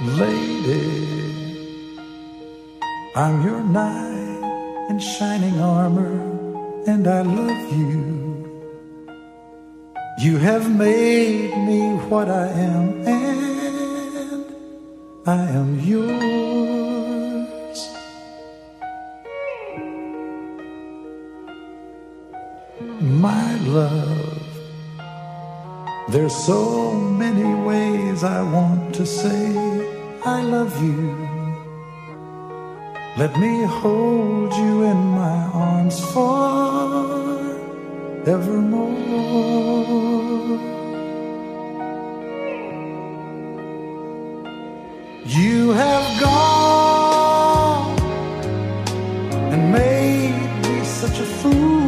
Lady, I'm your knight in shining armor, and I love you. You have made me what I am, and I am yours. My love, there's so many ways I want to say I love you. Let me hold you in my arms forevermore. You have gone and made me such a fool.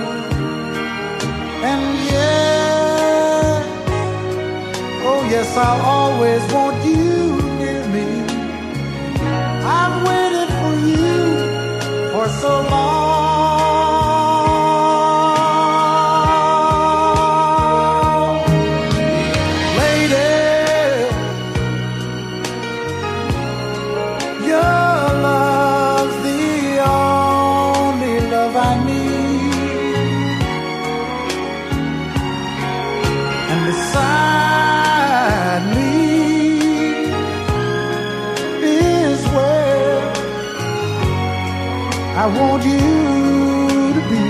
Yes, I'll always want you near me. I've waited for you for so long. Lady, your love's the only love I need. And beside I want you to be.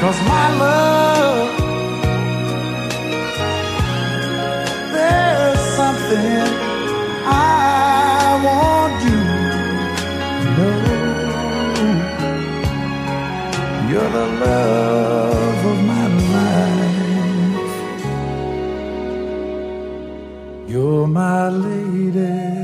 Cause my love, there's something I want you to know. You're the love of my life. You're my lady.